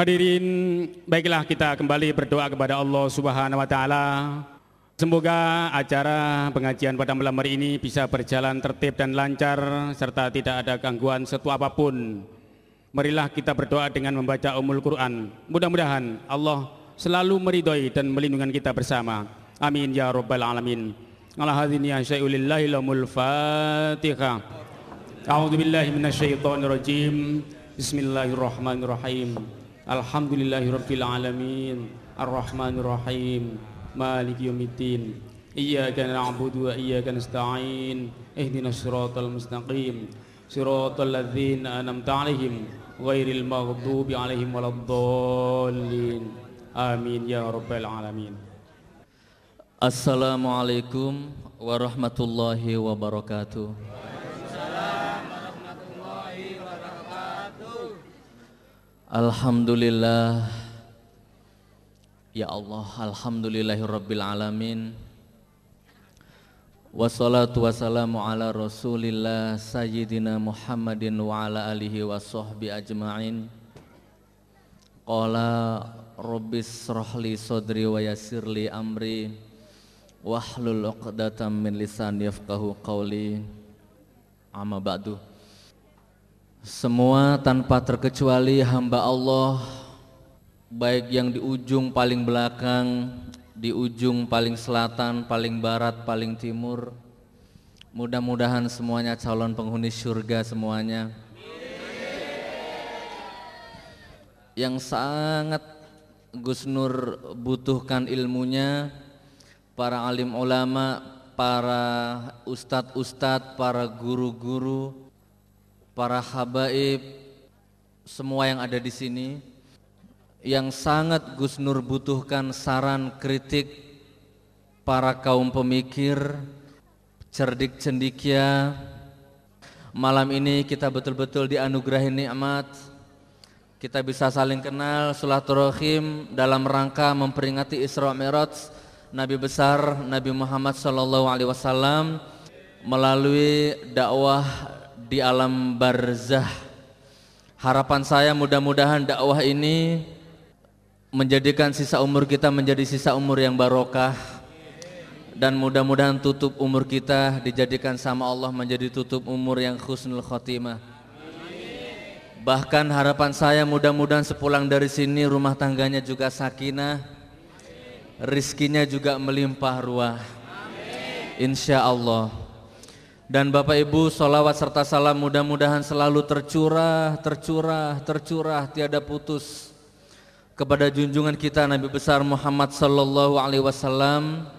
Hadirin, baiklah kita kembali berdoa kepada Allah Subhanahu wa taala. Semoga acara pengajian pada malam hari ini bisa berjalan tertib dan lancar serta tidak ada gangguan setu apa pun. Marilah kita berdoa dengan membaca Ummul Quran. Mudah-mudahan Allah selalu meridhoi dan melindungi kita bersama. Amin ya rabbal alamin. Ala hadzini ya syai'ulillahi lamul Fatihah. A'udzu billahi minasyaitonir Bismillahirrahmanirrahim. Alhamdulillahirabbil alamin. Arrahmanir rahim. Maliki yaumiddin. Iyyaka na'budu wa iyyaka nasta'in. Ihdinas siratal mustaqim. Siratal ladzina an'amta 'alaihim ghairil maghdubi 'alaihim waladdallin. Amin ya rabbal alamin. Assalamualaikum warahmatullahi wabarakatuh. Alhamdulillah. Ya Allah Alhamdulillahirabbil alamin. Wassalatu wassalamu ala Rasulillah Sayyidina Muhammadin wa ala alihi wa ajma'in. Qala Rabbis rohli sodri wa yasirli amri Wahlul uqdatam min lisan yafqahu qawli. Amma ba'du semua tanpa terkecuali hamba Allah Baik yang di ujung paling belakang Di ujung paling selatan, paling barat, paling timur. Mudah-mudahan semuanya calon penghuni surga semuanya. Yang sangat Gus Nur butuhkan ilmunya Para alim ulama, para ustadz-ustadz, para guru-guru para habaib, semua yang ada di sini yang sangat Gus Nur butuhkan saran kritik para kaum pemikir, cerdik cendikia. Malam ini kita betul-betul dianugerahi nikmat. Kita bisa saling kenal, silaturahim dalam rangka memperingati Isra Mi'raj Nabi besar Nabi Muhammad sallallahu alaihi wasallam melalui dakwah di alam barzah. Harapan saya mudah-mudahan dakwah ini menjadikan sisa umur kita menjadi sisa umur yang barokah dan mudah-mudahan tutup umur kita dijadikan sama Allah menjadi tutup umur yang khusnul khotimah. Bahkan harapan saya mudah-mudahan sepulang dari sini rumah tangganya juga sakinah, rizkinya juga melimpah ruah. Insya Allah. Dan Bapak Ibu solawat serta salam mudah-mudahan selalu tercurah, tercurah, tercurah tiada putus kepada junjungan kita Nabi besar Muhammad sallallahu alaihi wasallam.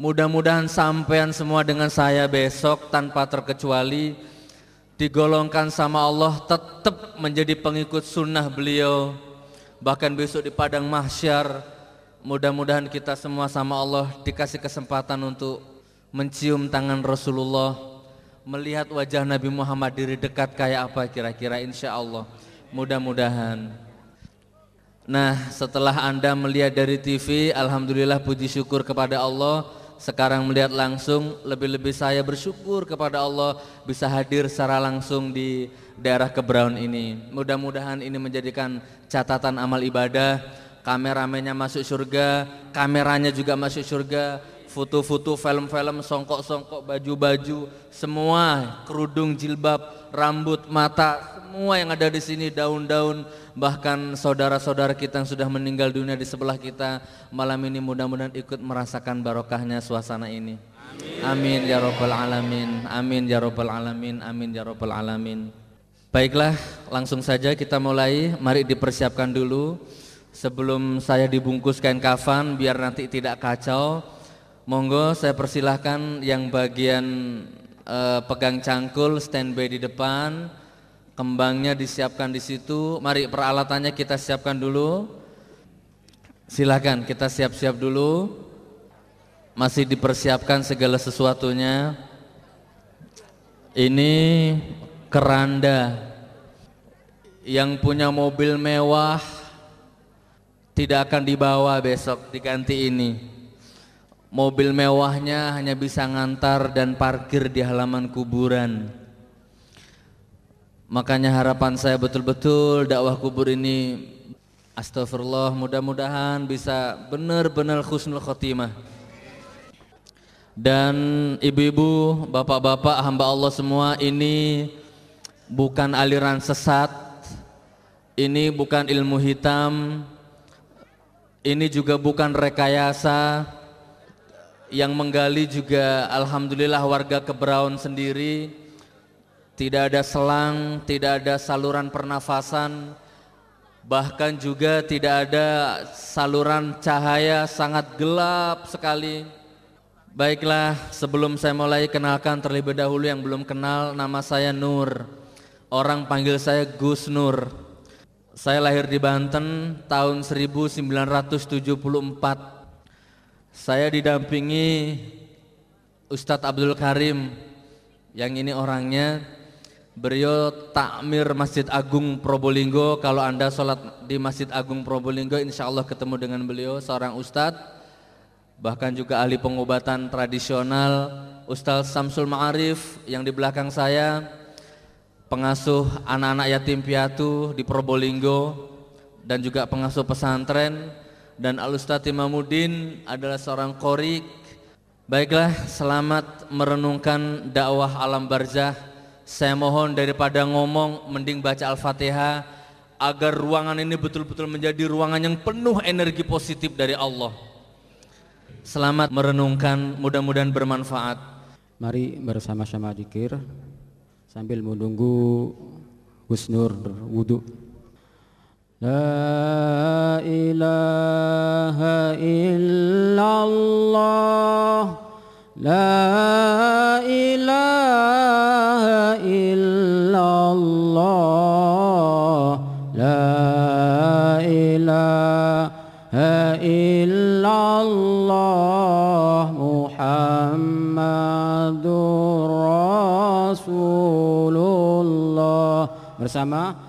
Mudah-mudahan sampean semua dengan saya besok tanpa terkecuali digolongkan sama Allah tetap menjadi pengikut sunnah beliau bahkan besok di padang mahsyar mudah-mudahan kita semua sama Allah dikasih kesempatan untuk mencium tangan Rasulullah, melihat wajah Nabi Muhammad diri dekat kayak apa kira-kira insya Allah. Mudah-mudahan. Nah setelah anda melihat dari TV, Alhamdulillah puji syukur kepada Allah. Sekarang melihat langsung, lebih-lebih saya bersyukur kepada Allah bisa hadir secara langsung di daerah Kebraun ini. Mudah-mudahan ini menjadikan catatan amal ibadah. Kameramennya masuk surga, kameranya juga masuk surga, foto-foto film-film songkok-songkok baju-baju semua. Kerudung jilbab rambut mata semua yang ada di sini daun-daun. Bahkan saudara-saudara kita yang sudah meninggal dunia di sebelah kita malam ini mudah-mudahan ikut merasakan barokahnya suasana ini. Amin, ya robbal alamin amin ya robbal alamin amin ya robbal alamin. Baiklah langsung saja kita mulai. Mari dipersiapkan dulu. Sebelum saya dibungkus kain kafan biar nanti tidak kacau Monggo saya persilahkan yang bagian uh, pegang cangkul standby di depan, kembangnya disiapkan di situ. Mari peralatannya kita siapkan dulu. Silahkan kita siap-siap dulu. Masih dipersiapkan segala sesuatunya. Ini keranda yang punya mobil mewah tidak akan dibawa besok diganti ini. Mobil mewahnya hanya bisa ngantar dan parkir di halaman kuburan. Makanya harapan saya betul-betul dakwah kubur ini astagfirullah mudah-mudahan bisa benar-benar khusnul khotimah. Dan ibu-ibu, bapak-bapak, hamba Allah semua ini bukan aliran sesat, ini bukan ilmu hitam, ini juga bukan rekayasa, yang menggali juga alhamdulillah warga Kebraun sendiri, tidak ada selang, tidak ada saluran pernafasan, bahkan juga tidak ada saluran cahaya sangat gelap sekali. Baiklah, sebelum saya mulai kenalkan terlebih dahulu yang belum kenal, nama saya Nur. Orang panggil saya Gus Nur. Saya lahir di Banten tahun 1974. Saya didampingi Ustadz Abdul Karim, yang ini orangnya. Beliau takmir Masjid Agung Probolinggo. Kalau anda sholat di Masjid Agung Probolinggo, insya Allah ketemu dengan beliau, seorang ustadz, bahkan juga ahli pengobatan tradisional, Ustadz Samsul Ma'arif yang di belakang saya, pengasuh anak-anak yatim piatu di Probolinggo, dan juga pengasuh pesantren, dan Al Ustadz Imamuddin adalah seorang korik. Baiklah, selamat merenungkan dakwah alam barzah saya mohon daripada ngomong mending baca Al-Fatihah agar ruangan ini betul-betul menjadi ruangan yang penuh energi positif dari Allah. Selamat merenungkan, mudah-mudahan bermanfaat. Mari bersama-sama dikir sambil menunggu Husnur wudhu. La ilaha illallah La ilaha illallah La ilaha illallah Muhammadur Rasulullah Bersama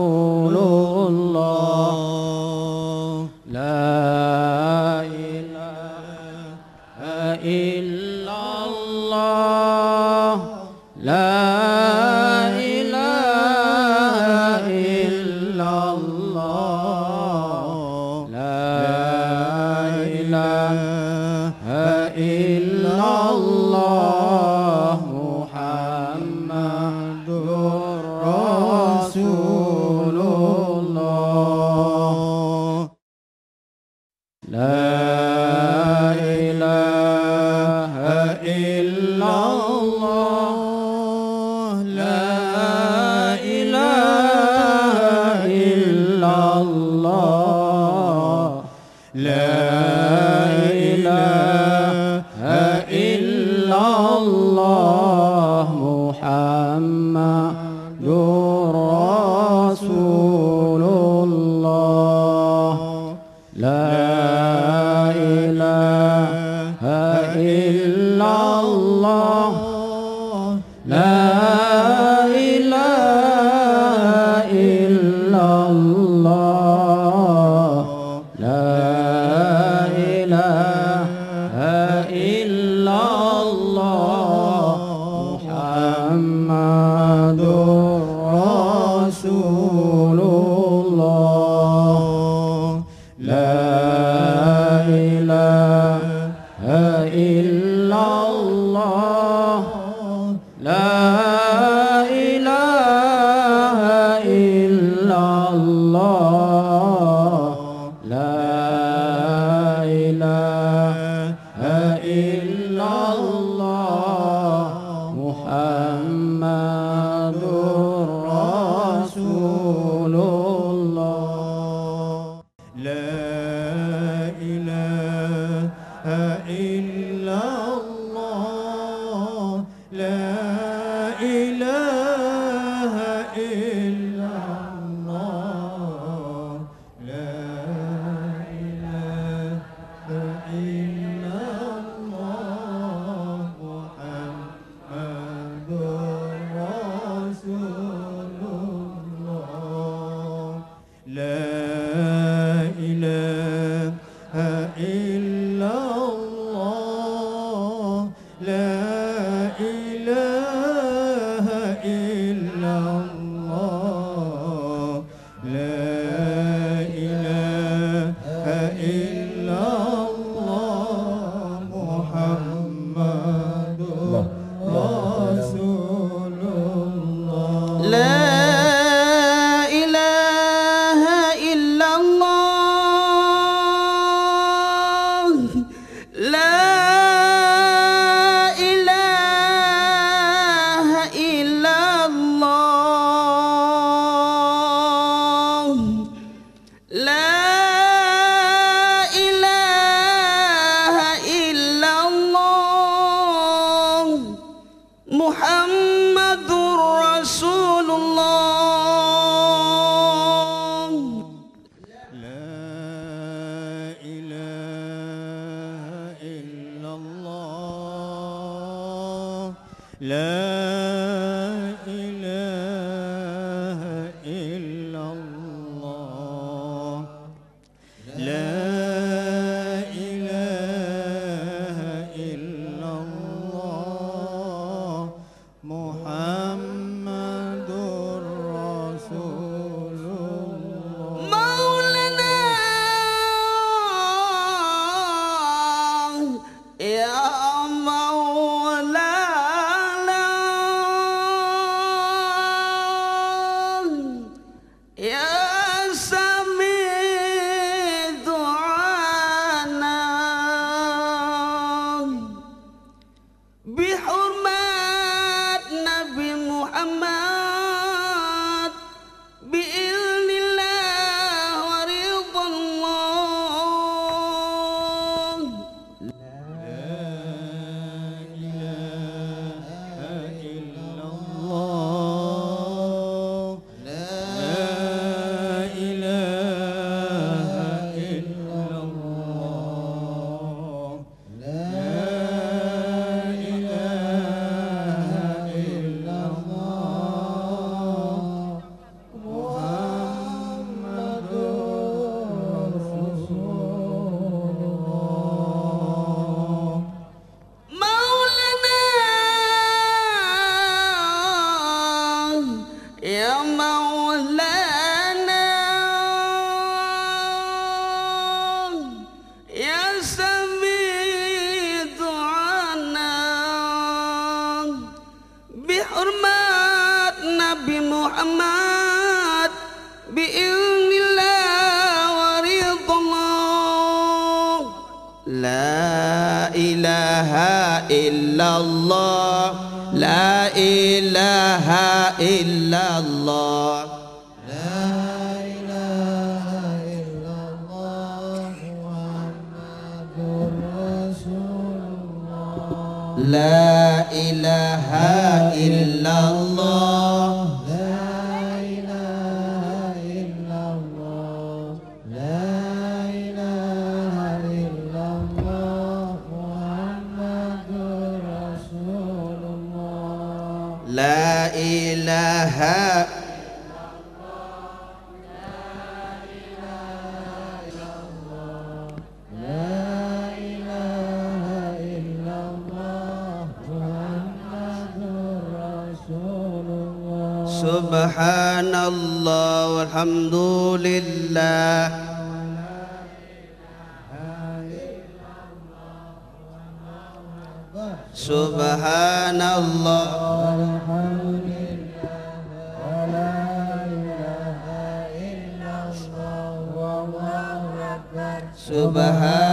subhan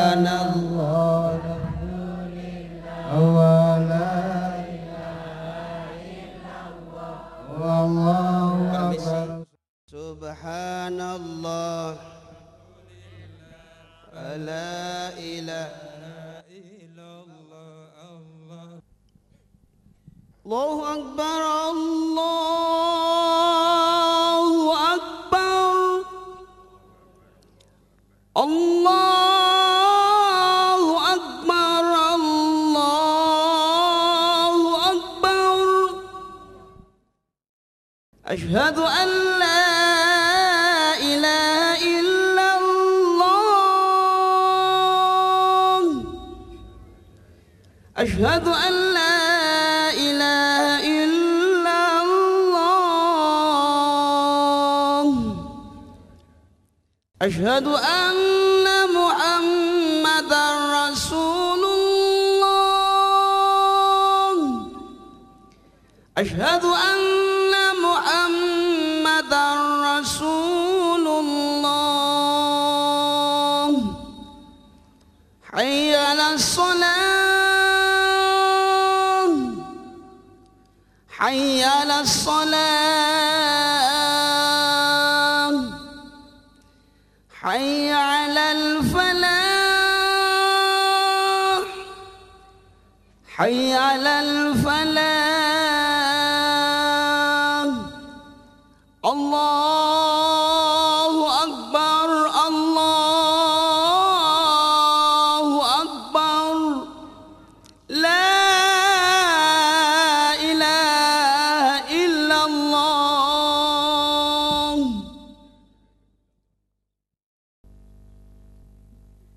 viajando. Ah!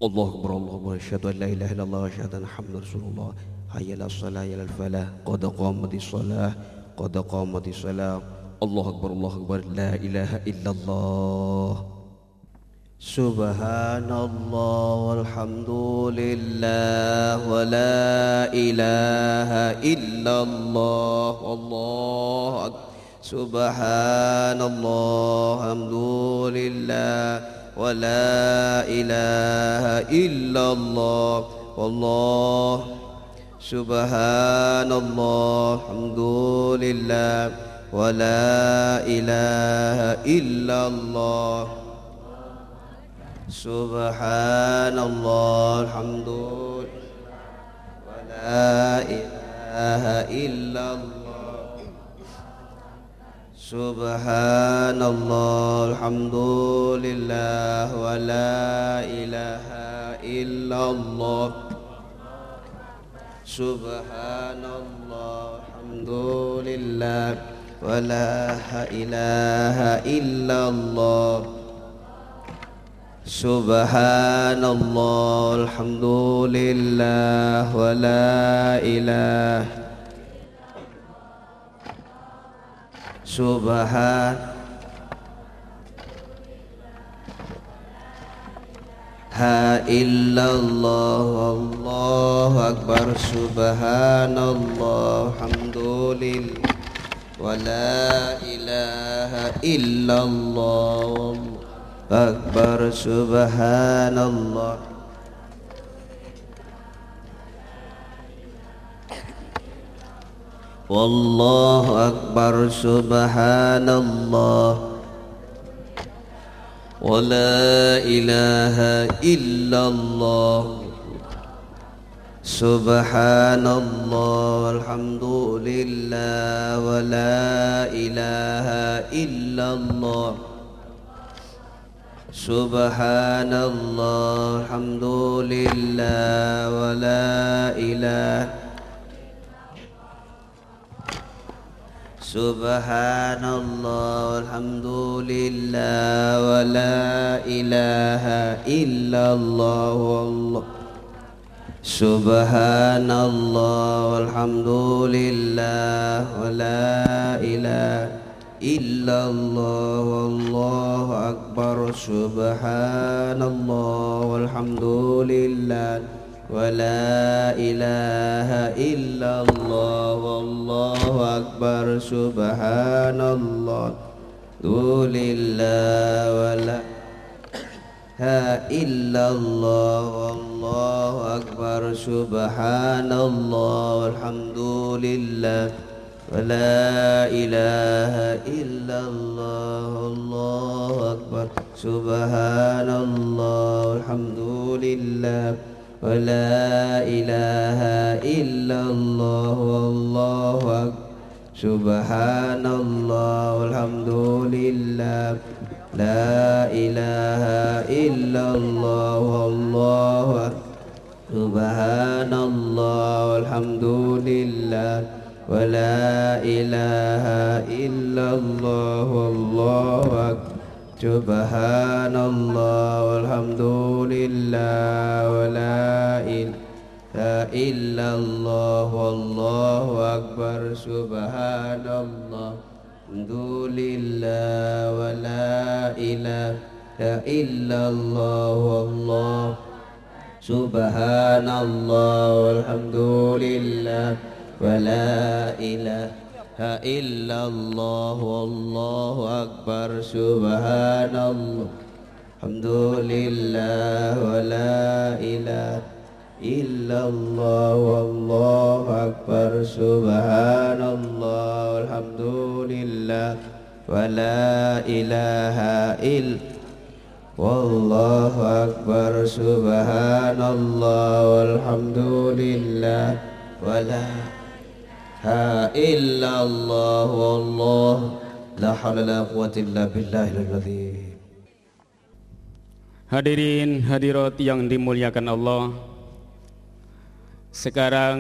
الله أكبر أشهد أن لا إله إلا الله أشهد أن محمدا رسول الله. حي على الصلاة يا الفلاح. قد قامت الصلاة قد قامت الصلاة. الله أكبر الله أكبر. لا إله إلا الله. سبحان الله والحمد لله ولا إله إلا الله. الله أكبر. سبحان الله الحمد لله. ولا إله إلا الله والله سبحان الله الحمد لله ولا إله إلا الله سبحان الله الحمد ولا إله إلا الله سبحان الله الحمد لله ولا إله إلا الله سبحان الله الحمد لله ولا إله إلا الله سبحان الله الحمد لله ولا إله سبحان. ها إلا الله الله أكبر. سبحان الله الحمد لله. ولا إله إلا الله أكبر. سبحان الله. والله أكبر سبحان الله ولا إله إلا الله سبحان الله والحمد لله ولا إله إلا الله سبحان الله الحمد لله ولا إله سبحان الله والحمد لله ولا إله إلا الله والله. سبحان الله والحمد لله ولا إله إلا الله والله أكبر. سبحان الله والحمد لله ولا إله إلا الله والله أكبر سبحان الله قول الله ولا إلا الله والله أكبر سبحان الله والحمد لله ولا إله إلا الله الله أكبر سبحان الله والحمد لله ولا إله إلا الله والله أكبر. سبحان الله والحمد لله. لا إله إلا الله والله سبحان الله والحمد لله. ولا إله إلا الله والله أكبر. سبحان الله والحمد لله ولا إله إلا الله والله أكبر. سبحان الله الحمد لله ولا إله إلا الله والله. سبحان الله والحمد لله ولا إله إلا الله والله أكبر سبحان الله الحمد لله ولا إله إلا الله والله أكبر سبحان الله والحمد لله ولا إله إلا والله أكبر سبحان الله والحمد لله ولا ilaha illallah wallah. La haula la quwata illa billahil azim. Hadirin hadirat yang dimuliakan Allah. Sekarang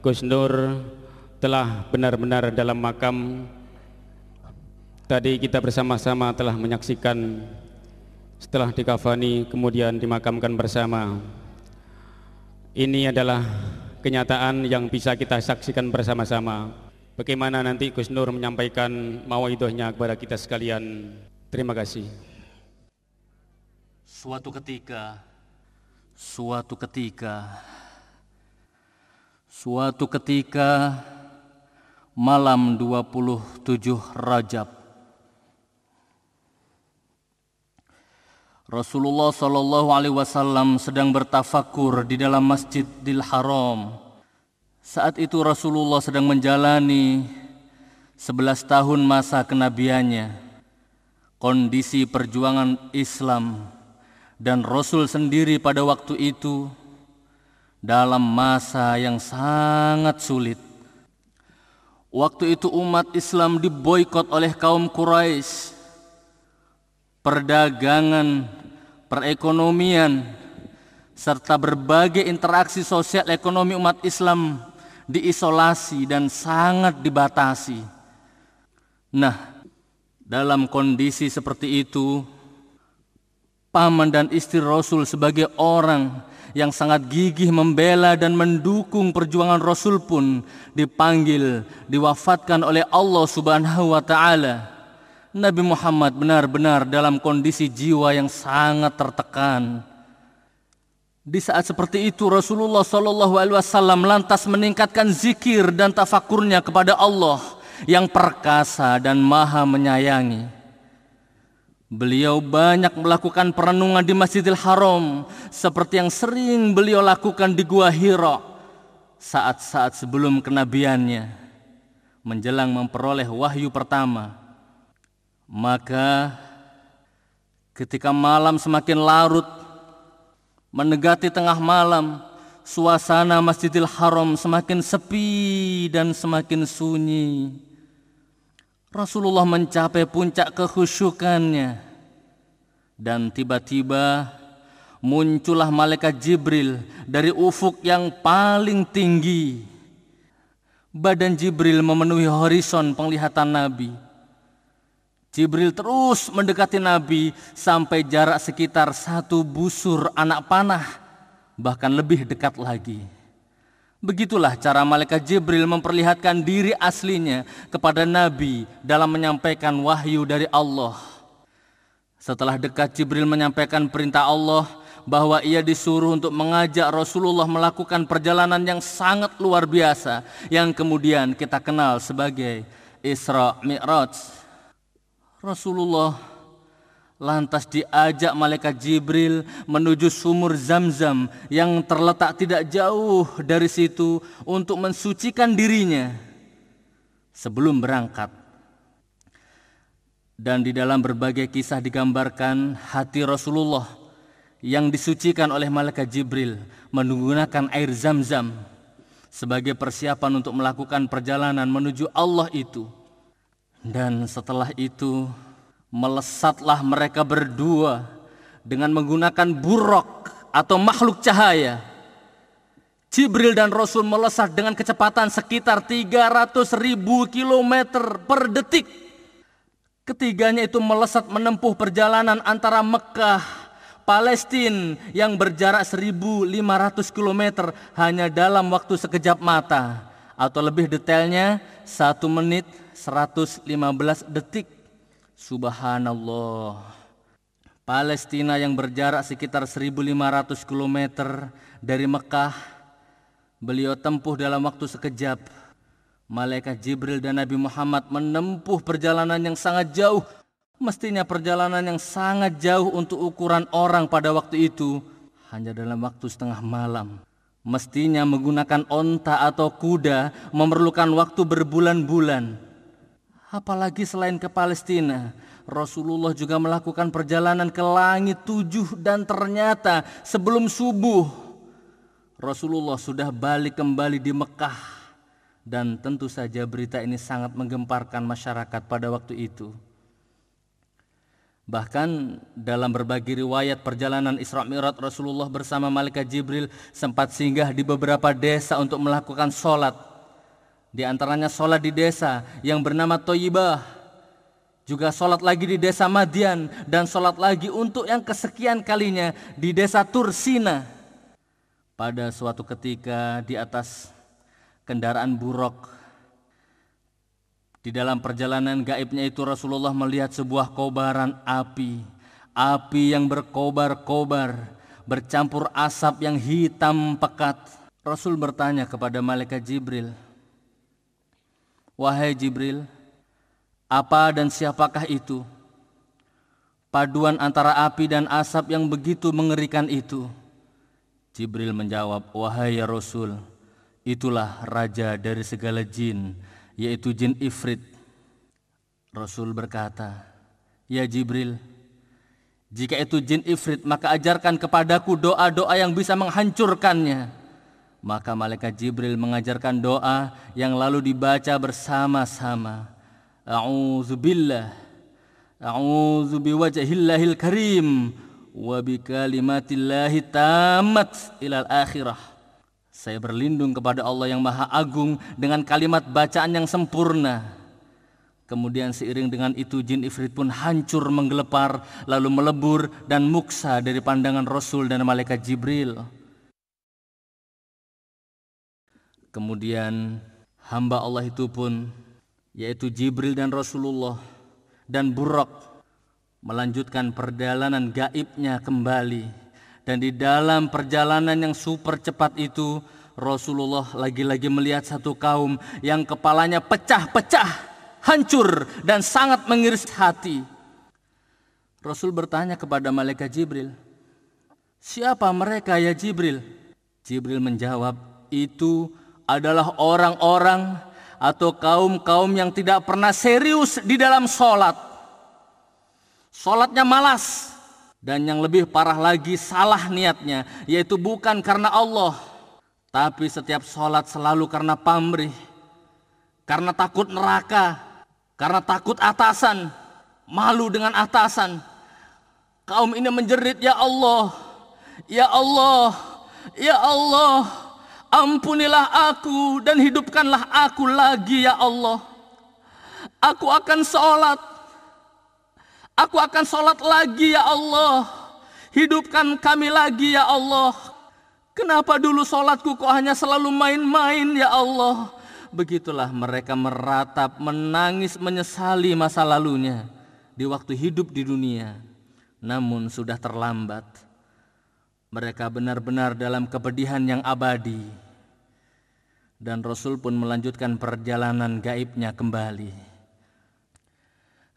Gus Nur telah benar-benar dalam makam. Tadi kita bersama-sama telah menyaksikan setelah dikafani kemudian dimakamkan bersama. Ini adalah kenyataan yang bisa kita saksikan bersama-sama bagaimana nanti Gus Nur menyampaikan mawaidahnya kepada kita sekalian. Terima kasih. Suatu ketika, suatu ketika, suatu ketika malam 27 Rajab Rasulullah Shallallahu Alaihi Wasallam sedang bertafakur di dalam Masjidil Haram. Saat itu Rasulullah sedang menjalani 11 tahun masa kenabiannya. Kondisi perjuangan Islam dan Rasul sendiri pada waktu itu dalam masa yang sangat sulit. Waktu itu umat Islam diboykot oleh kaum Quraisy. Perdagangan, perekonomian, serta berbagai interaksi sosial ekonomi umat Islam diisolasi dan sangat dibatasi. Nah, dalam kondisi seperti itu, paman dan istri Rasul sebagai orang yang sangat gigih membela dan mendukung perjuangan Rasul pun dipanggil, diwafatkan oleh Allah Subhanahu wa taala. Nabi Muhammad benar-benar dalam kondisi jiwa yang sangat tertekan. Di saat seperti itu Rasulullah Shallallahu Alaihi Wasallam lantas meningkatkan zikir dan tafakurnya kepada Allah yang perkasa dan maha menyayangi. Beliau banyak melakukan perenungan di Masjidil Haram seperti yang sering beliau lakukan di Gua Hira saat-saat sebelum kenabiannya menjelang memperoleh wahyu pertama. Maka ketika malam semakin larut menegati tengah malam suasana Masjidil Haram semakin sepi dan semakin sunyi. Rasulullah mencapai puncak kekhusyukannya dan tiba-tiba muncullah malaikat Jibril dari ufuk yang paling tinggi. Badan Jibril memenuhi horizon penglihatan Nabi. Jibril terus mendekati Nabi sampai jarak sekitar satu busur anak panah, bahkan lebih dekat lagi. Begitulah cara malaikat Jibril memperlihatkan diri aslinya kepada Nabi dalam menyampaikan wahyu dari Allah. Setelah dekat Jibril menyampaikan perintah Allah bahwa ia disuruh untuk mengajak Rasulullah melakukan perjalanan yang sangat luar biasa yang kemudian kita kenal sebagai Isra Mi'raj. Rasulullah Lantas diajak malaikat Jibril menuju sumur Zam-Zam yang terletak tidak jauh dari situ untuk mensucikan dirinya sebelum berangkat. Dan di dalam berbagai kisah digambarkan hati Rasulullah yang disucikan oleh malaikat Jibril menggunakan air Zam-Zam sebagai persiapan untuk melakukan perjalanan menuju Allah itu. Dan setelah itu melesatlah mereka berdua dengan menggunakan buruk atau makhluk cahaya. Jibril dan Rasul melesat dengan kecepatan sekitar 300 ribu kilometer per detik. Ketiganya itu melesat menempuh perjalanan antara Mekah, Palestina yang berjarak 1500 km hanya dalam waktu sekejap mata. Atau lebih detailnya 1 menit 115 detik. Subhanallah. Palestina yang berjarak sekitar 1500 km dari Mekah, beliau tempuh dalam waktu sekejap. Malaikat Jibril dan Nabi Muhammad menempuh perjalanan yang sangat jauh. Mestinya perjalanan yang sangat jauh untuk ukuran orang pada waktu itu hanya dalam waktu setengah malam. Mestinya menggunakan onta atau kuda memerlukan waktu berbulan-bulan. Apalagi selain ke Palestina, Rasulullah juga melakukan perjalanan ke langit tujuh dan ternyata sebelum subuh Rasulullah sudah balik kembali di Mekah dan tentu saja berita ini sangat menggemparkan masyarakat pada waktu itu. Bahkan dalam berbagai riwayat perjalanan Isra Mi'raj Rasulullah bersama malaikat Jibril sempat singgah di beberapa desa untuk melakukan sholat di antaranya sholat di desa yang bernama Toyibah. Juga sholat lagi di desa Madian dan sholat lagi untuk yang kesekian kalinya di desa Tursina. Pada suatu ketika di atas kendaraan buruk, Di dalam perjalanan gaibnya itu Rasulullah melihat sebuah kobaran api. Api yang berkobar-kobar, bercampur asap yang hitam pekat. Rasul bertanya kepada malaikat Jibril, "Wahai Jibril, apa dan siapakah itu?" Paduan antara api dan asap yang begitu mengerikan itu. Jibril menjawab, "Wahai ya Rasul, itulah raja dari segala jin, yaitu jin Ifrit." Rasul berkata, "Ya Jibril, jika itu jin Ifrit, maka ajarkan kepadaku doa-doa yang bisa menghancurkannya." Maka malaikat Jibril mengajarkan doa yang lalu dibaca bersama-sama. A'udzubillah A'udzu biwajhillahil karim wa bikalimatillahi tamat ilal akhirah. Saya berlindung kepada Allah yang Maha Agung dengan kalimat bacaan yang sempurna. Kemudian seiring dengan itu jin ifrit pun hancur menggelepar lalu melebur dan muksa dari pandangan Rasul dan malaikat Jibril. Kemudian hamba Allah itu pun yaitu Jibril dan Rasulullah dan Buraq melanjutkan perjalanan gaibnya kembali dan di dalam perjalanan yang super cepat itu Rasulullah lagi-lagi melihat satu kaum yang kepalanya pecah-pecah, hancur dan sangat mengiris hati. Rasul bertanya kepada malaikat Jibril, "Siapa mereka ya Jibril?" Jibril menjawab, "Itu adalah orang-orang atau kaum-kaum yang tidak pernah serius di dalam sholat. Sholatnya malas. Dan yang lebih parah lagi salah niatnya. Yaitu bukan karena Allah. Tapi setiap sholat selalu karena pamrih. Karena takut neraka. Karena takut atasan. Malu dengan atasan. Kaum ini menjerit, Ya Allah. Ya Allah. Ya Allah. Ampunilah aku dan hidupkanlah aku lagi ya Allah. Aku akan sholat. Aku akan sholat lagi ya Allah. Hidupkan kami lagi ya Allah. Kenapa dulu sholatku kok hanya selalu main-main ya Allah. Begitulah mereka meratap, menangis, menyesali masa lalunya. Di waktu hidup di dunia. Namun sudah terlambat. Mereka benar-benar dalam kepedihan yang abadi dan Rasul pun melanjutkan perjalanan gaibnya kembali.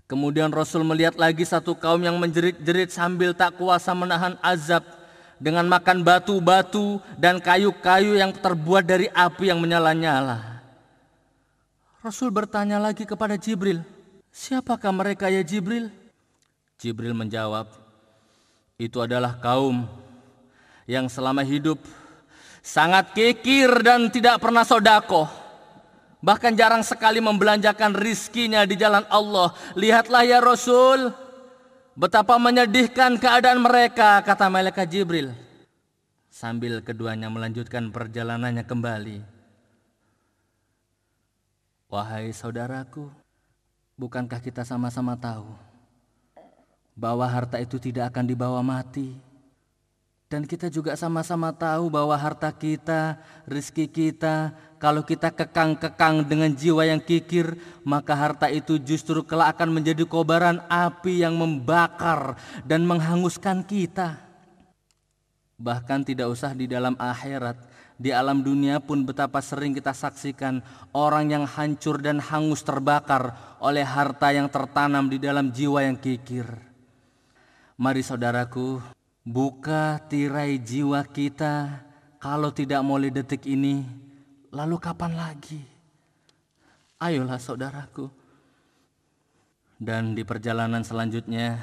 Kemudian Rasul melihat lagi satu kaum yang menjerit-jerit sambil tak kuasa menahan azab dengan makan batu-batu dan kayu-kayu yang terbuat dari api yang menyala-nyala. Rasul bertanya lagi kepada Jibril, "Siapakah mereka ya Jibril?" Jibril menjawab, "Itu adalah kaum yang selama hidup sangat kikir dan tidak pernah sodako. Bahkan jarang sekali membelanjakan rizkinya di jalan Allah. Lihatlah ya Rasul, betapa menyedihkan keadaan mereka, kata Malaikat Jibril. Sambil keduanya melanjutkan perjalanannya kembali. Wahai saudaraku, bukankah kita sama-sama tahu bahwa harta itu tidak akan dibawa mati? Dan kita juga sama-sama tahu bahwa harta kita, rizki kita, kalau kita kekang-kekang dengan jiwa yang kikir, maka harta itu justru kelak akan menjadi kobaran api yang membakar dan menghanguskan kita. Bahkan tidak usah di dalam akhirat, di alam dunia pun betapa sering kita saksikan orang yang hancur dan hangus terbakar oleh harta yang tertanam di dalam jiwa yang kikir. Mari saudaraku, Buka tirai jiwa kita kalau tidak mulai detik ini, lalu kapan lagi? Ayolah saudaraku. Dan di perjalanan selanjutnya,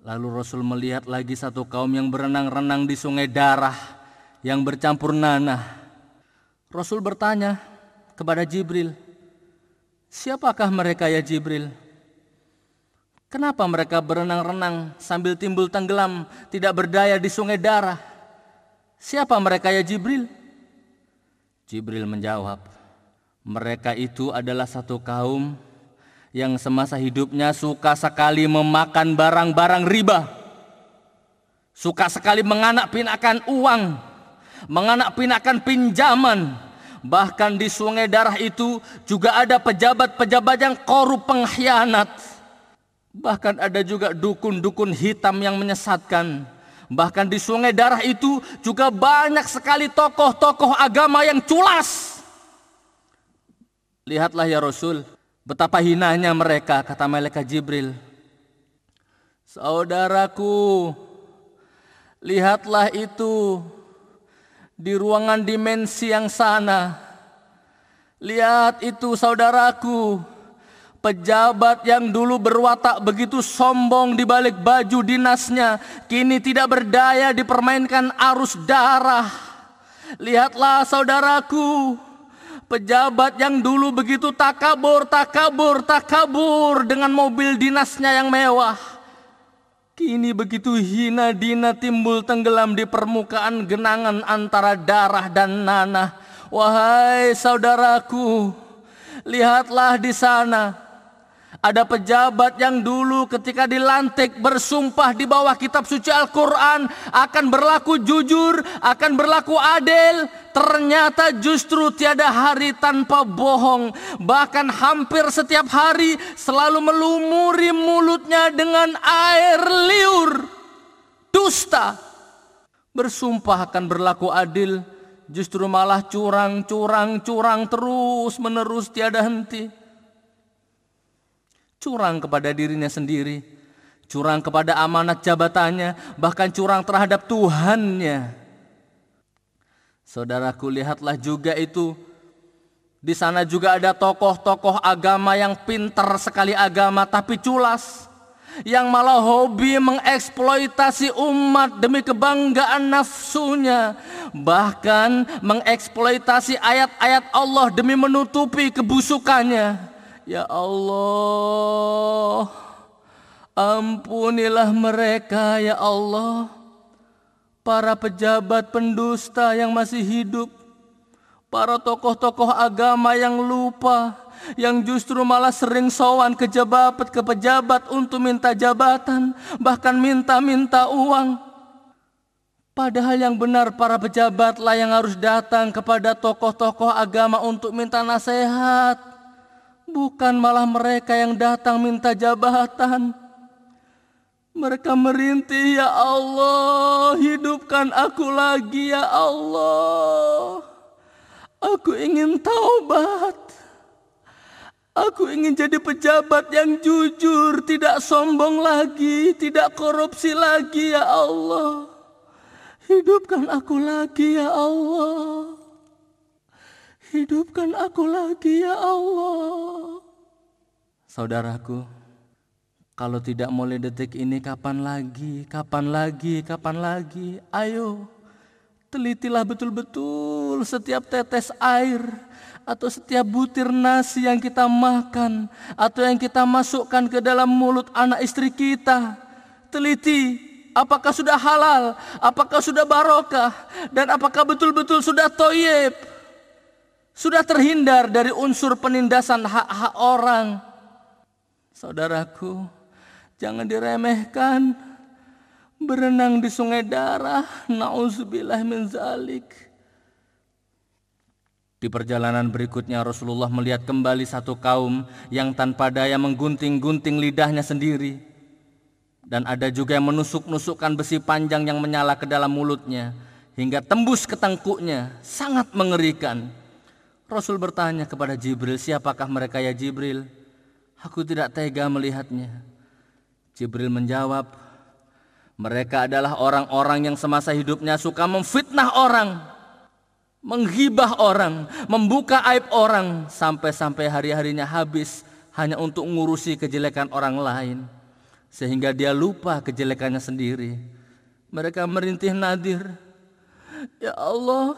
lalu Rasul melihat lagi satu kaum yang berenang-renang di sungai darah yang bercampur nanah. Rasul bertanya kepada Jibril, siapakah mereka ya Jibril? Kenapa mereka berenang-renang sambil timbul tenggelam, tidak berdaya di sungai darah? Siapa mereka ya Jibril? Jibril menjawab, mereka itu adalah satu kaum yang semasa hidupnya suka sekali memakan barang-barang riba. Suka sekali menganak pinakan uang, menganak pinakan pinjaman, Bahkan di sungai darah itu juga ada pejabat-pejabat yang korup pengkhianat. Bahkan ada juga dukun-dukun hitam yang menyesatkan. Bahkan di sungai darah itu juga banyak sekali tokoh-tokoh agama yang culas. Lihatlah ya Rasul, betapa hinanya mereka, kata malaikat Jibril. Saudaraku, lihatlah itu di ruangan dimensi yang sana. Lihat itu saudaraku, Pejabat yang dulu berwatak begitu sombong di balik baju dinasnya, kini tidak berdaya dipermainkan arus darah. Lihatlah saudaraku, pejabat yang dulu begitu takabur, takabur, takabur dengan mobil dinasnya yang mewah. Kini begitu hina dina timbul tenggelam di permukaan genangan antara darah dan nanah. Wahai saudaraku, lihatlah di sana ada pejabat yang dulu ketika dilantik bersumpah di bawah kitab suci Al-Quran akan berlaku jujur, akan berlaku adil. Ternyata justru tiada hari tanpa bohong. Bahkan hampir setiap hari selalu melumuri mulutnya dengan air liur. Dusta. Bersumpah akan berlaku adil. Justru malah curang, curang, curang terus menerus tiada henti curang kepada dirinya sendiri, curang kepada amanat jabatannya, bahkan curang terhadap Tuhannya. Saudaraku lihatlah juga itu di sana juga ada tokoh-tokoh agama yang pintar sekali agama tapi culas. Yang malah hobi mengeksploitasi umat demi kebanggaan nafsunya. Bahkan mengeksploitasi ayat-ayat Allah demi menutupi kebusukannya. Ya Allah, ampunilah mereka ya Allah, para pejabat pendusta yang masih hidup, para tokoh-tokoh agama yang lupa, yang justru malah sering sowan ke jabat ke pejabat untuk minta jabatan, bahkan minta-minta uang. Padahal yang benar para pejabatlah yang harus datang kepada tokoh-tokoh agama untuk minta nasihat Bukan malah mereka yang datang minta jabatan. Mereka merintih, ya Allah, hidupkan aku lagi, ya Allah. Aku ingin taubat. Aku ingin jadi pejabat yang jujur, tidak sombong lagi, tidak korupsi lagi, ya Allah. Hidupkan aku lagi, ya Allah. Hidupkan aku lagi ya Allah. Saudaraku, kalau tidak mulai detik ini kapan lagi, kapan lagi, kapan lagi? Ayo, telitilah betul-betul setiap tetes air atau setiap butir nasi yang kita makan atau yang kita masukkan ke dalam mulut anak istri kita. Teliti, apakah sudah halal, apakah sudah barokah, dan apakah betul-betul sudah toyib sudah terhindar dari unsur penindasan hak-hak orang. Saudaraku, jangan diremehkan. Berenang di sungai darah, nauzubillah min zalik. Di perjalanan berikutnya Rasulullah melihat kembali satu kaum yang tanpa daya menggunting-gunting lidahnya sendiri. Dan ada juga yang menusuk-nusukkan besi panjang yang menyala ke dalam mulutnya hingga tembus ke tengkuknya, sangat mengerikan. Rasul bertanya kepada Jibril, siapakah mereka ya Jibril? Aku tidak tega melihatnya. Jibril menjawab, mereka adalah orang-orang yang semasa hidupnya suka memfitnah orang, menghibah orang, membuka aib orang, sampai-sampai hari-harinya habis hanya untuk ngurusi kejelekan orang lain. Sehingga dia lupa kejelekannya sendiri. Mereka merintih nadir, Ya Allah,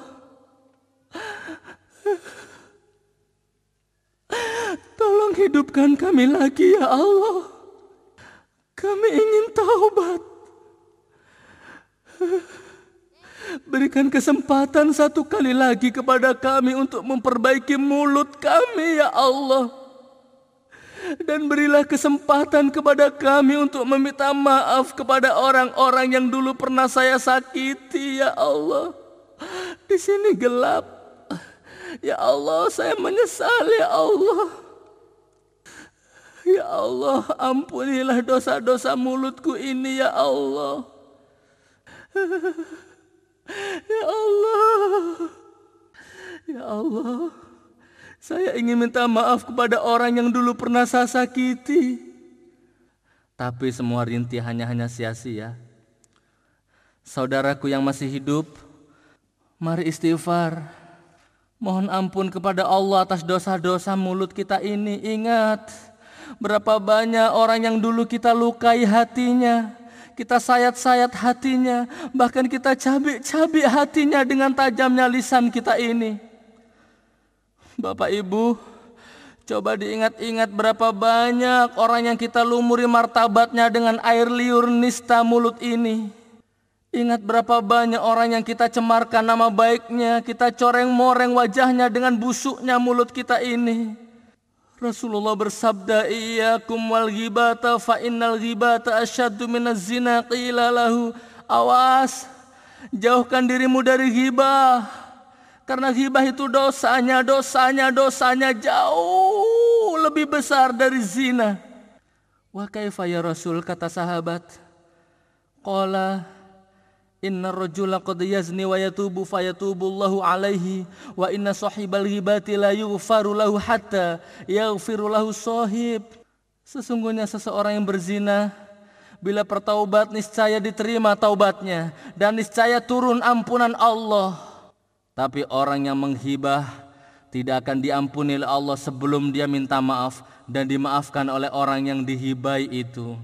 Tolong hidupkan kami lagi ya Allah. Kami ingin taubat. Berikan kesempatan satu kali lagi kepada kami untuk memperbaiki mulut kami ya Allah. Dan berilah kesempatan kepada kami untuk meminta maaf kepada orang-orang yang dulu pernah saya sakiti ya Allah. Di sini gelap. Ya Allah, saya menyesal ya Allah. Ya Allah, ampunilah dosa-dosa mulutku ini ya Allah. Ya Allah. Ya Allah. Saya ingin minta maaf kepada orang yang dulu pernah saya sakiti. Tapi semua rinti hanya-hanya sia-sia. Saudaraku yang masih hidup, mari istighfar. Mohon ampun kepada Allah atas dosa-dosa mulut kita ini. Ingat, berapa banyak orang yang dulu kita lukai hatinya. Kita sayat-sayat hatinya, bahkan kita cabik-cabik hatinya dengan tajamnya lisan kita ini. Bapak Ibu, coba diingat-ingat berapa banyak orang yang kita lumuri martabatnya dengan air liur nista mulut ini. Ingat berapa banyak orang yang kita cemarkan nama baiknya, kita coreng-moreng wajahnya dengan busuknya mulut kita ini. Rasulullah bersabda, "Iyyakum wal ghibata fa innal ghibata asyaddu minaz zina." Qila lahu, "Awas, jauhkan dirimu dari ghibah." Karena hibah itu dosanya, dosanya, dosanya jauh lebih besar dari zina. Wa kaifa ya Rasul kata sahabat. Qala Inna rajula qad yazni wa yatubu fayatubu Allahu alaihi wa inna sahibal ghibati la yughfaru lahu hatta yaghfiru lahu sahib. Sesungguhnya seseorang yang berzina bila bertaubat niscaya diterima taubatnya dan niscaya turun ampunan Allah. Tapi orang yang menghibah tidak akan diampuni oleh Allah sebelum dia minta maaf dan dimaafkan oleh orang yang dihibai itu.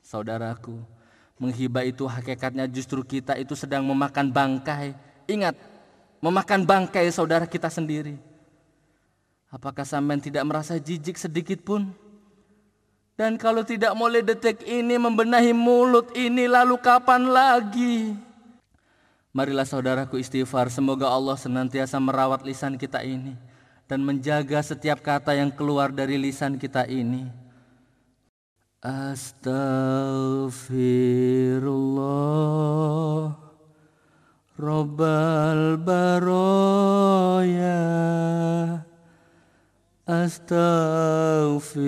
Saudaraku, menghibah itu hakikatnya justru kita itu sedang memakan bangkai. Ingat, memakan bangkai saudara kita sendiri. Apakah sampean tidak merasa jijik sedikit pun? Dan kalau tidak mulai detik ini membenahi mulut ini lalu kapan lagi? Marilah saudaraku istighfar, semoga Allah senantiasa merawat lisan kita ini dan menjaga setiap kata yang keluar dari lisan kita ini. أستغفر الله رب البرايا. أستغفر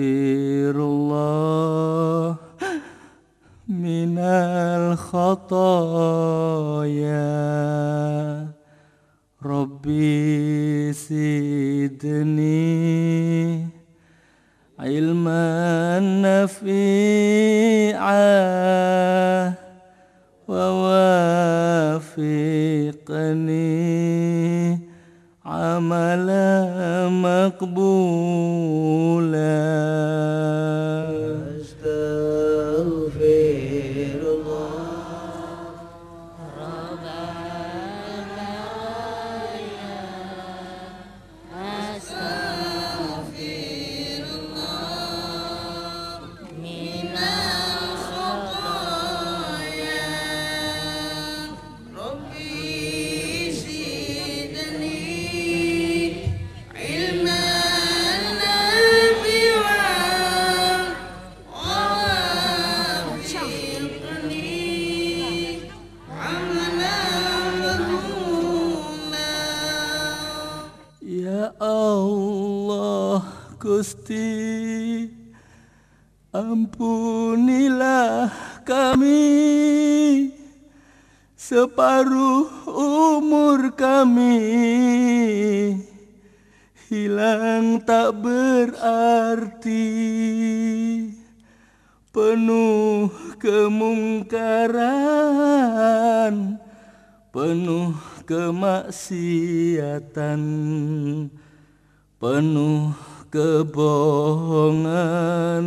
الله من الخطايا. ربي سيدني علما نفيعا ووافقني عملا مقبولا. Separuh umur kami. Hilang tak berarti Penuh kemungkaran Penuh kemaksiatan Penuh kebohongan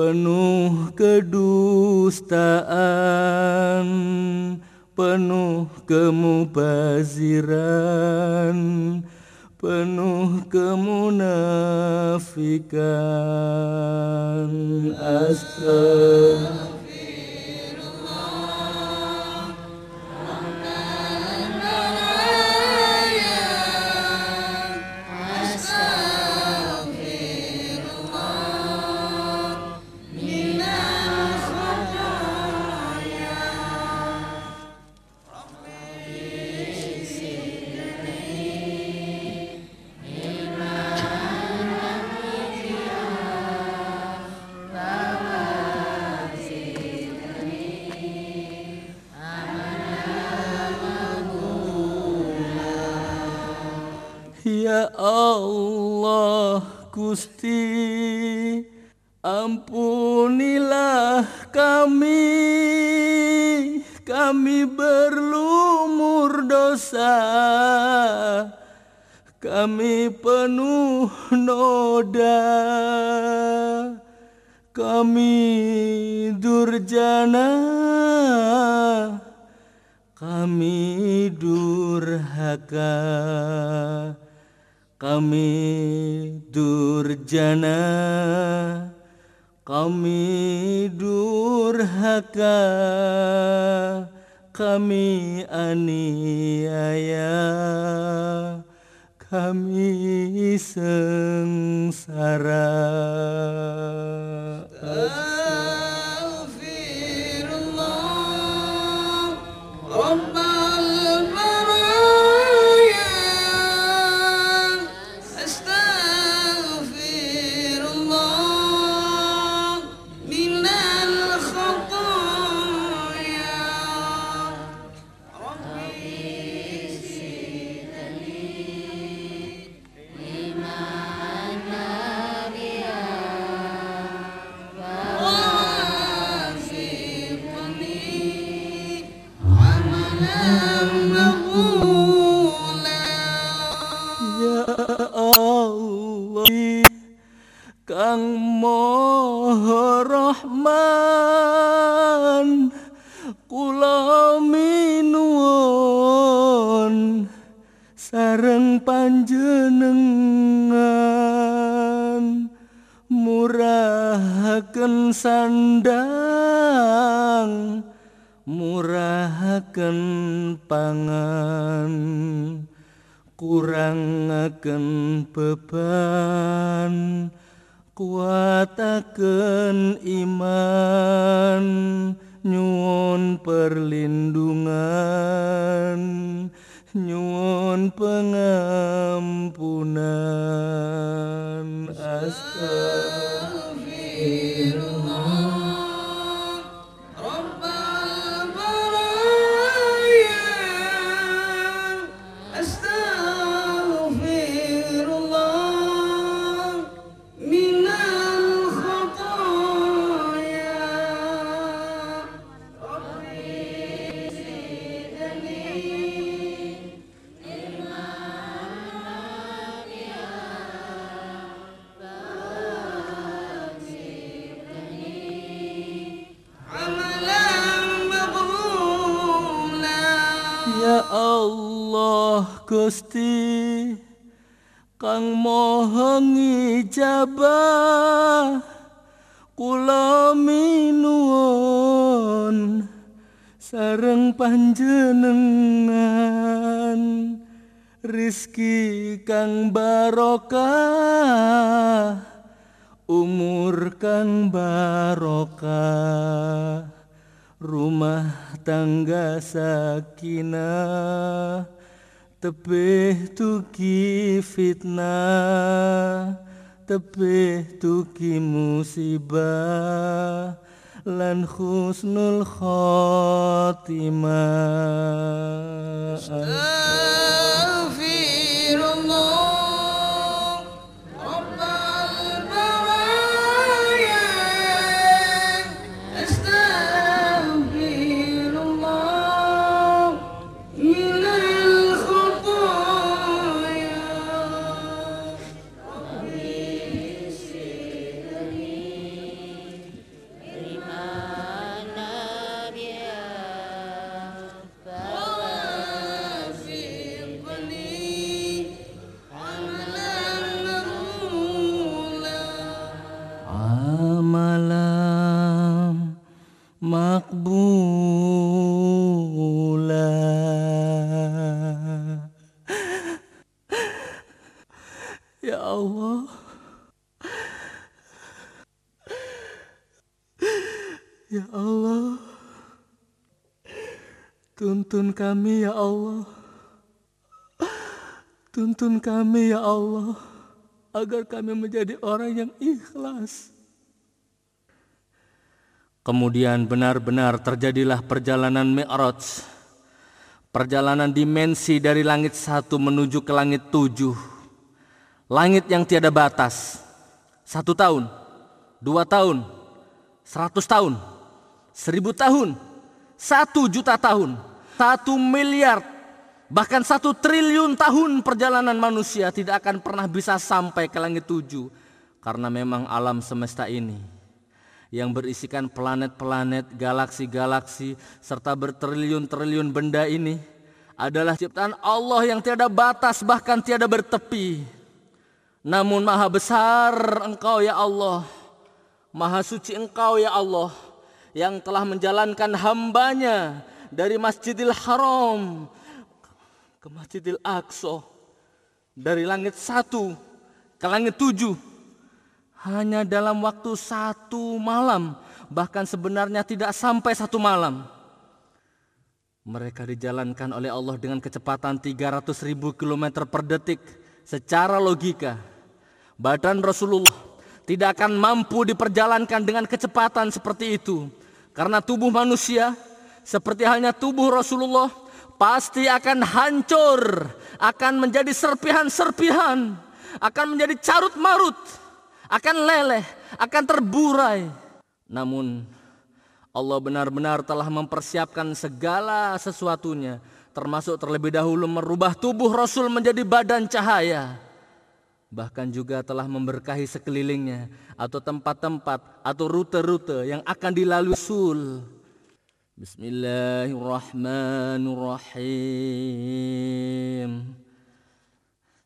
penuh kedustaan penuh kemubaziran penuh kemunafikan. Astagfirullah Kami berlumur dosa. Kami penuh noda. Kami durjana. Kami durhaka. Kami durjana. Kami durhaka kami aniaya kami sengsara. Ya panjenengan rizki kang barokah umur kang barokah. Rumah tangga sakinah tebih tuki fitnah tebih tuki musibah lan husnul khotimah amalam Tuntun kami ya Allah Tuntun kami ya Allah Agar kami menjadi orang yang ikhlas Kemudian benar-benar terjadilah perjalanan Mi'raj. Perjalanan dimensi dari langit satu menuju ke langit tujuh. langit yang tiada batas. Satu tahun, dua tahun, seratus tahun, seribu tahun, satu juta tahun, satu miliar, bahkan satu triliun tahun perjalanan manusia tidak akan pernah bisa sampai ke langit tujuh. Karena memang alam semesta ini yang berisikan planet-planet, galaksi-galaksi, serta bertriliun-triliun benda ini adalah ciptaan Allah yang tiada batas bahkan tiada bertepi. Namun maha besar engkau ya Allah, maha suci engkau ya Allah yang telah menjalankan hambanya dari Masjidil Haram ke Masjidil Aqsa dari langit satu ke langit tujuh hanya dalam waktu satu malam bahkan sebenarnya tidak sampai satu malam mereka dijalankan oleh Allah dengan kecepatan 300 ribu kilometer per detik secara logika. Badan Rasulullah tidak akan mampu diperjalankan dengan kecepatan seperti itu. Karena tubuh manusia seperti halnya tubuh Rasulullah pasti akan hancur, akan menjadi serpihan-serpihan, akan menjadi carut marut, akan leleh, akan terburai. Namun Allah benar-benar telah mempersiapkan segala sesuatunya, termasuk terlebih dahulu merubah tubuh Rasul menjadi badan cahaya. Bahkan juga telah memberkahi sekelilingnya atau tempat-tempat atau rute-rute yang akan dilalui Rasul. Bismillahirrahmanirrahim.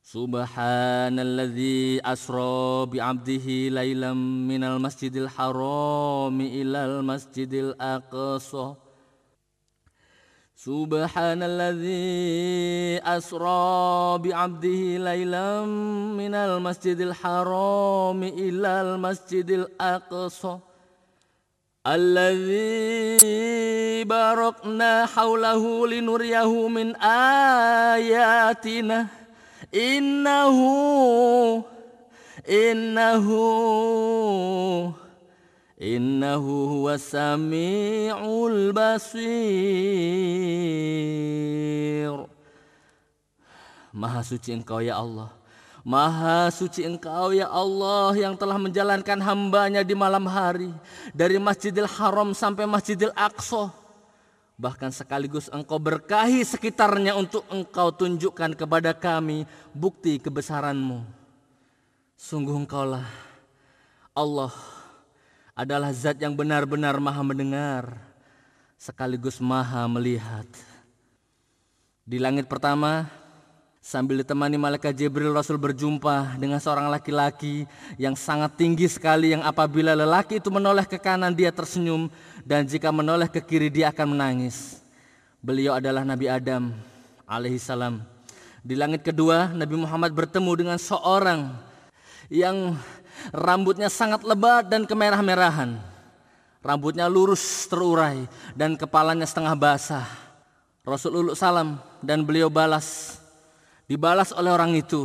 سبحان الذي أسرى بعبده ليلا من المسجد الحرام إلى المسجد الأقصى سبحان الذي أسرى بعبده ليلا من المسجد الحرام إلى المسجد الأقصى الذي باركنا حوله لنريه من آياتنا innahu innahu innahu huwa sami'ul basir Maha suci engkau ya Allah Maha suci engkau ya Allah yang telah menjalankan hambanya di malam hari Dari Masjidil Haram sampai Masjidil Aqsa Bahkan sekaligus engkau berkahi sekitarnya untuk engkau tunjukkan kepada kami bukti kebesaranmu. Sungguh engkaulah Allah adalah zat yang benar-benar maha mendengar sekaligus maha melihat. Di langit pertama Sambil ditemani malaikat Jibril Rasul berjumpa dengan seorang laki-laki yang sangat tinggi sekali yang apabila lelaki itu menoleh ke kanan dia tersenyum dan jika menoleh ke kiri dia akan menangis. Beliau adalah Nabi Adam alaihi salam. Di langit kedua Nabi Muhammad bertemu dengan seorang yang rambutnya sangat lebat dan kemerah-merahan. Rambutnya lurus terurai dan kepalanya setengah basah. Rasul uluk salam dan beliau balas Dibalas oleh orang itu.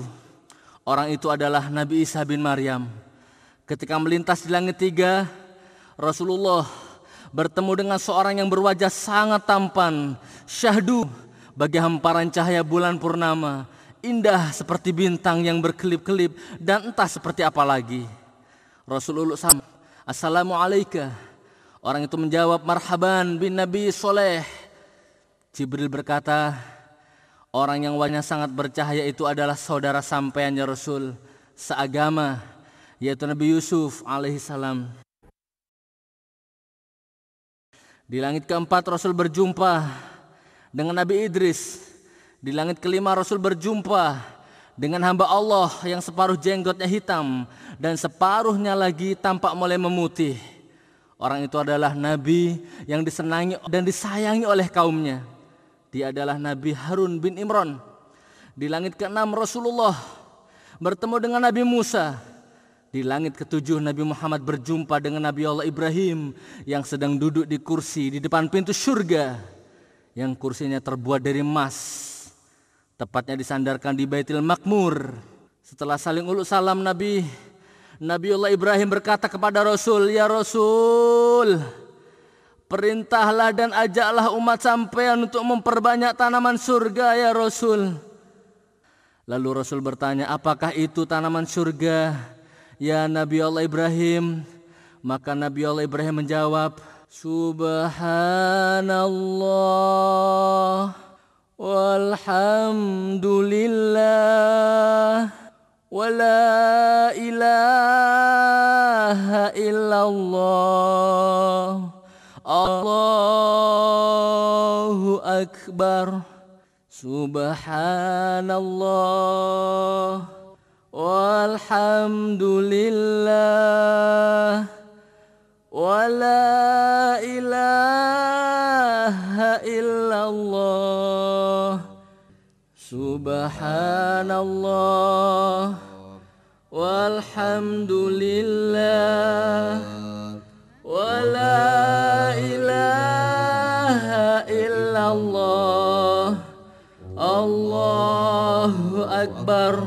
Orang itu adalah Nabi Isa bin Maryam. Ketika melintas di langit tiga, Rasulullah bertemu dengan seorang yang berwajah sangat tampan, syahdu bagi hamparan cahaya bulan purnama, indah seperti bintang yang berkelip-kelip dan entah seperti apa lagi. Rasulullah sama, Assalamualaikum. Orang itu menjawab, Marhaban bin Nabi Soleh. Jibril berkata, Orang yang wajahnya sangat bercahaya itu adalah saudara sampaiannya Rasul seagama yaitu Nabi Yusuf alaihissalam. Di langit keempat Rasul berjumpa dengan Nabi Idris. Di langit kelima Rasul berjumpa dengan hamba Allah yang separuh jenggotnya hitam dan separuhnya lagi tampak mulai memutih. Orang itu adalah nabi yang disenangi dan disayangi oleh kaumnya. Dia adalah Nabi Harun bin Imran. Di langit keenam Rasulullah bertemu dengan Nabi Musa. Di langit ketujuh Nabi Muhammad berjumpa dengan Nabi Allah Ibrahim yang sedang duduk di kursi di depan pintu surga yang kursinya terbuat dari emas. Tepatnya disandarkan di Baitul Makmur. Setelah saling uluk salam Nabi Nabi Allah Ibrahim berkata kepada Rasul, "Ya Rasul, Perintahlah dan ajaklah umat sampean untuk memperbanyak tanaman surga ya Rasul. Lalu Rasul bertanya, apakah itu tanaman surga? Ya Nabi Allah Ibrahim. Maka Nabi Allah Ibrahim menjawab, Subhanallah walhamdulillah wa la ilaha illallah Allahu Akbar. Subhanallah. Walhamdulillah. Wa la ilaha illallah. Subhanallah. Walhamdulillah. Wa Akbar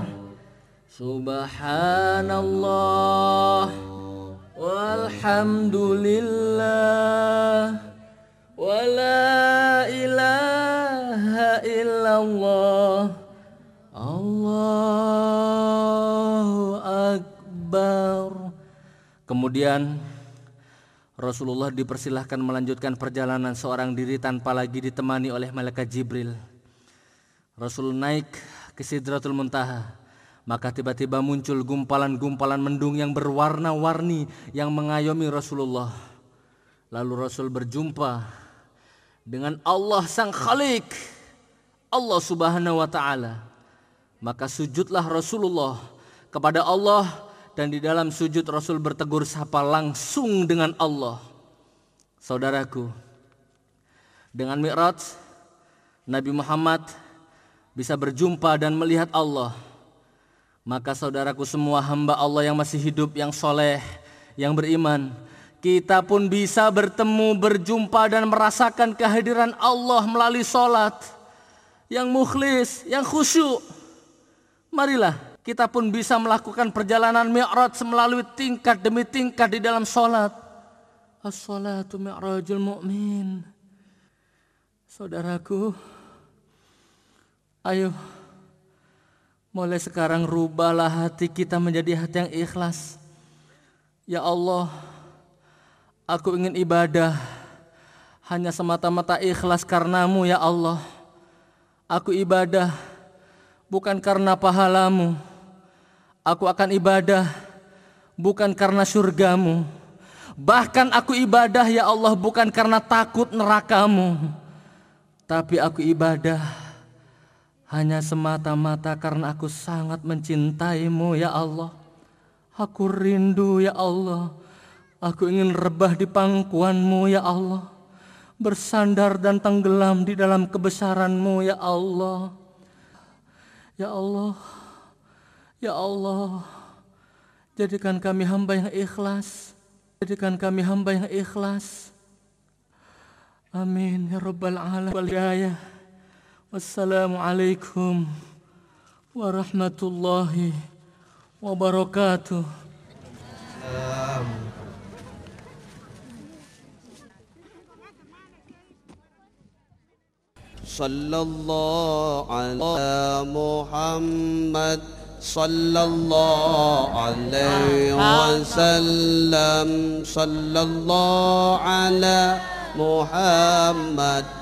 Subhanallah. Walhamdulillah. Wa la ilaha illallah. Allahu Akbar. Kemudian Rasulullah dipersilahkan melanjutkan perjalanan seorang diri tanpa lagi ditemani oleh malaikat Jibril. Rasul naik ke Sidratul Muntaha. Maka tiba-tiba muncul gumpalan-gumpalan mendung yang berwarna-warni yang mengayomi Rasulullah. Lalu Rasul berjumpa dengan Allah Sang Khalik, Allah Subhanahu wa taala. Maka sujudlah Rasulullah kepada Allah dan di dalam sujud Rasul bertegur sapa langsung dengan Allah. Saudaraku, dengan Mi'raj Nabi Muhammad bisa berjumpa dan melihat Allah, maka saudaraku semua hamba Allah yang masih hidup, yang soleh, yang beriman, kita pun bisa bertemu, berjumpa dan merasakan kehadiran Allah melalui solat yang mukhlis, yang khusyuk. Marilah kita pun bisa melakukan perjalanan mi'raj melalui tingkat demi tingkat di dalam solat. As-salatu mi'rajul mu'min. Saudaraku, Ayo, mulai sekarang rubahlah hati kita menjadi hati yang ikhlas. Ya Allah, aku ingin ibadah hanya semata-mata ikhlas karenamu ya Allah. Aku ibadah bukan karena pahalamu. Aku akan ibadah bukan karena surgamu. Bahkan aku ibadah ya Allah bukan karena takut nerakamu. Tapi aku ibadah hanya semata-mata karena aku sangat mencintaimu ya Allah. Aku rindu ya Allah. Aku ingin rebah di pangkuanmu ya Allah. Bersandar dan tenggelam di dalam kebesaranmu ya Allah. Ya Allah. Ya Allah. Jadikan kami hamba yang ikhlas. Jadikan kami hamba yang ikhlas. Amin ya rabbal alamin. والسلام عليكم ورحمة الله وبركاته. صلى الله على محمد صلى الله عليه وسلم. صلى الله على محمد.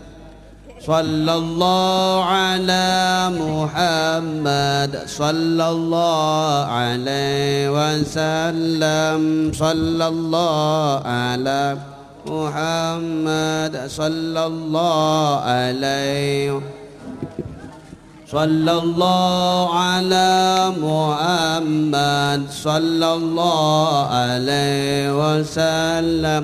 صلى الله على محمد صلى الله عليه وسلم. صلى الله على محمد صلى الله عليه صلى الله على محمد صلى الله عليه وسلم.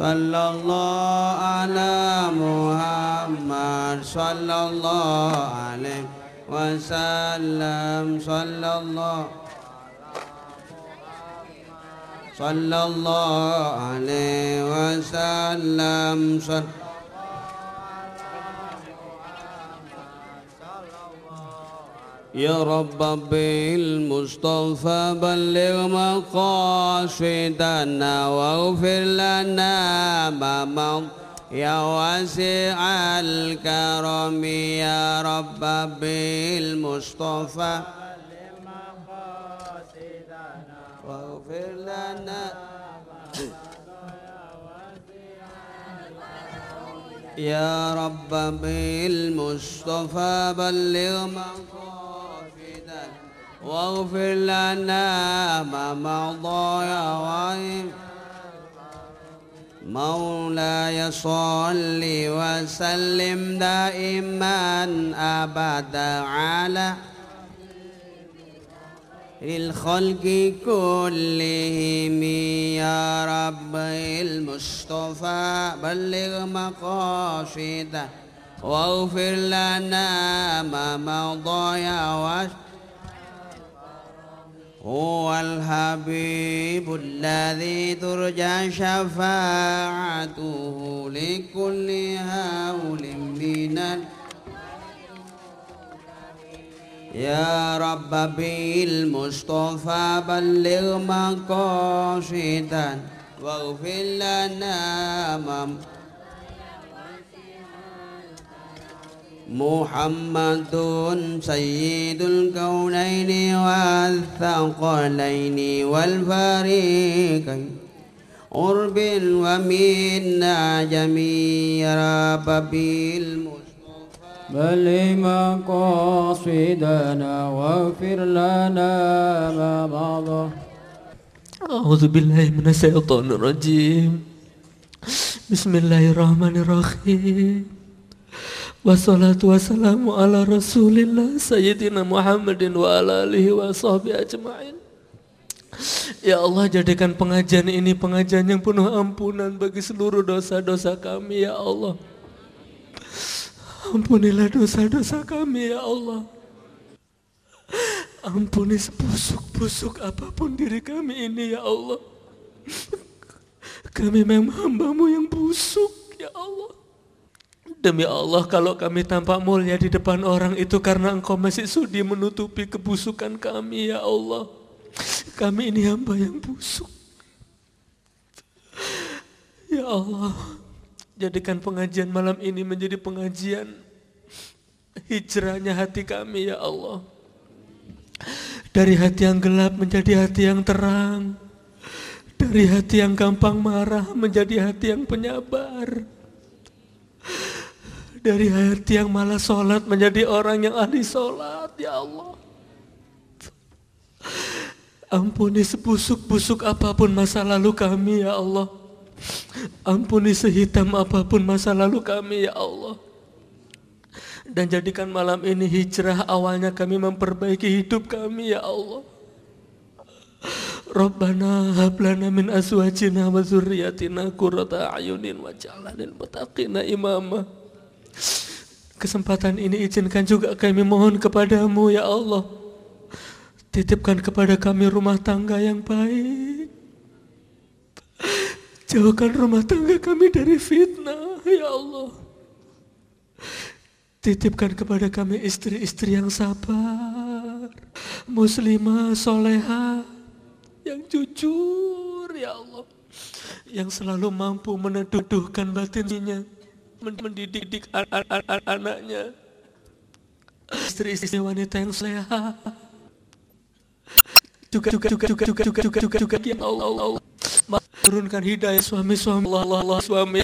صلى الله على محمد صلى الله عليه وسلم. صلى الله صلى الله عليه وسلم. صلى يا رب بالمصطفى بلغ مقاصدنا واغفر لنا ما مضى. يا واسع الكرم يا رب بالمصطفى واغفر لنا يا رب بالمصطفى بلغ مقاصدنا واغفر لنا ما مضى يا وعيم مولاي صل وسلم دائما أبدا على للخلق كلهم. يا رب المصطفى بلغ مقاصده واغفر لنا ما مضى يا وش هو الحبيب الذي ترجى شفاعته لكل هول من يا رب بالمصطفى بلغ مقاصدا واغفر لنا ما محمد سيد الكونين والثقلين والفريقين. قرب ومنا جميع رب بالمصطفى. بل مقاصدنا واغفر لنا ما مضى. أعوذ بالله من الشيطان الرجيم. بسم الله الرحمن الرحيم. Wassalatu wassalamu ala rasulillah Sayyidina Muhammadin wa ala alihi wa sahbihi ajma'in. Ya Allah jadikan pengajian ini pengajian yang penuh ampunan bagi seluruh dosa-dosa kami ya Allah. Ampunilah dosa-dosa kami ya Allah. Ampuni sebusuk-busuk apa pun diri kami ini ya Allah. Kami memang hambamu yang busuk ya Allah. Demi Allah kalau kami tampak mulia di depan orang itu karena engkau masih sudi menutupi kebusukan kami ya Allah Kami ini hamba yang busuk Ya Allah, jadikan pengajian malam ini menjadi pengajian hijrahnya hati kami ya Allah. Dari hati yang gelap menjadi hati yang terang. Dari hati yang gampang marah menjadi hati yang penyabar. Dari hati yang malas sholat menjadi orang yang ahli sholat ya Allah. Ampuni sebusuk-busuk apa pun masa lalu kami ya Allah. Ampuni sehitam apa pun masa lalu kami ya Allah. Dan jadikan malam ini hijrah awalnya kami memperbaiki hidup kami ya Allah. Rabbana hablana min azwajina wa zurriyatina qurrata ayunin waj'alna lil muttaqina imama. Kesempatan ini izinkan juga kami mohon kepadamu ya Allah. Titipkan kepada kami rumah tangga yang baik. Jauhkan rumah tangga kami dari fitnah, ya Allah. Titipkan kepada kami istri-istri yang sabar, muslimah, soleha, yang jujur, ya Allah. Yang selalu mampu meneduhkan batinnya, mendidik anak-anaknya. Istri-istri wanita yang sehat. Juga juga juga juga juga juga juga juga yang Allah turunkan hidayah suami-suami Allah Allah suami